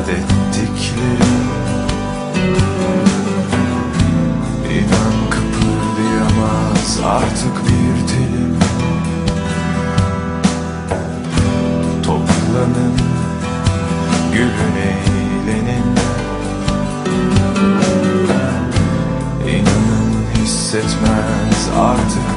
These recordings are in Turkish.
Vaat ettiklerim. İnan kıpırdayamaz artık bir telim Toplanın, gülün eğlenin. İnanın hissetmez artık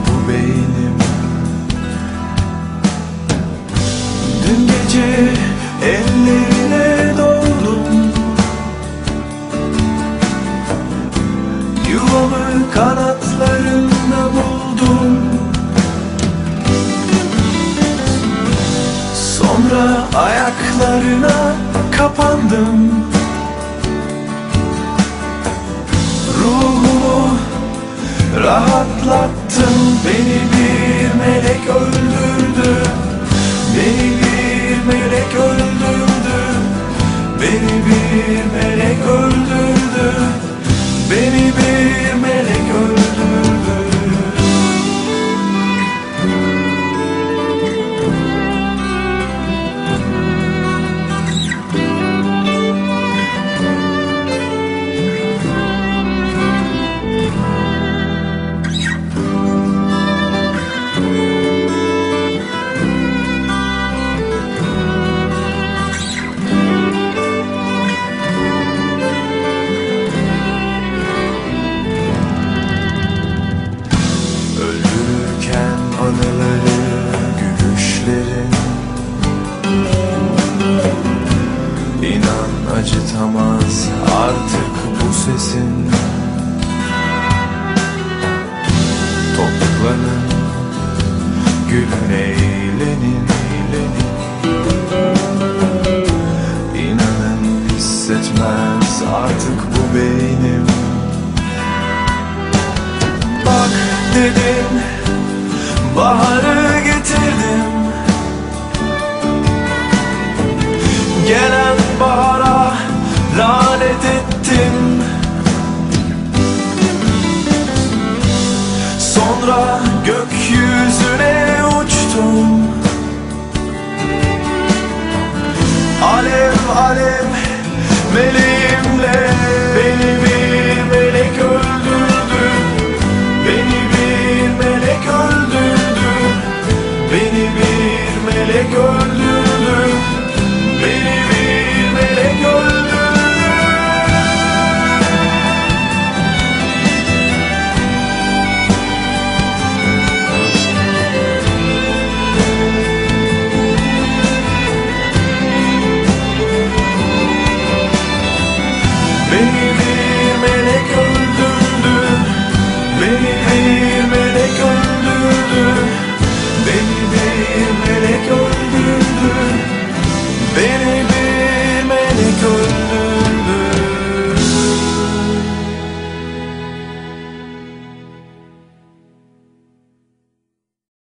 ayaklarına kapandım. Ruhumu rahatlattın Beni bir melek öldürdü acıtamaz artık bu sesin. Toplanın gülün eğlenin eğlenin. İnanın hissetmez artık bu beynim. Bak dedim Baharı getirdim. Gelen bahara Sonra gökyüzüne uçtum. Alev alev meleğimle